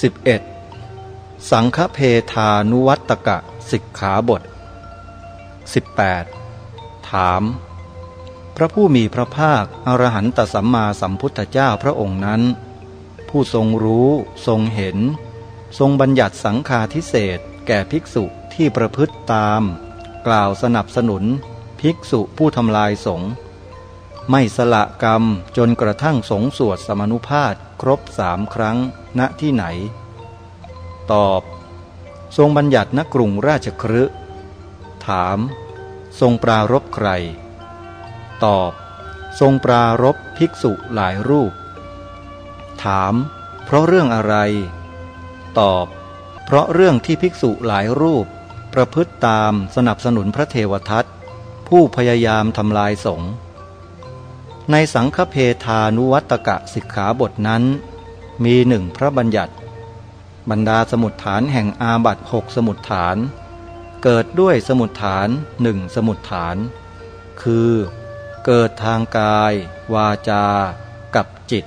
11. สังฆเพทานุวัตกะสิกขาบท 18. ถาม พระผู้มีพระภาคอรหันตสัมมาสัมพุทธเจ้าพระองค์นั้น ผู้ทรงรู้ทรงเห็น ทรงบัญญัติสังฆาทิเศษแก่ภิกษุที่ประพฤติตาม กล่าวสนับสนุน ภิกษุผู้ทำลายสงฆ์ ไม่สละกรรมจนกระทั่งสงสวดสมนุภาพครบสามครั้ง ณที่ไหน ตอบ ทรงบัญญัติณกรุงราชครืถาม ทรงปรารบใคร ตอบ ทรงปรารบภิกษุหลายรูป ถาม เพราะเรื่องอะไร ตอบ เพราะเรื่องที่ภิกษุหลายรูป ประพฤติตามสนับสนุนพระเทวทัตผู้พยายามทำลายสงฆ์ ในสังฆเพทานุวัตกะสิกขาบทนั้น มีหนึ่งพระบัญญัติ บรรดาสมุดฐานแห่งอาบัตหกสมุดฐาน เกิดด้วยสมุดฐานหนึ่งสมุดฐาน คือ เกิดทางกาย วาจา กับจิต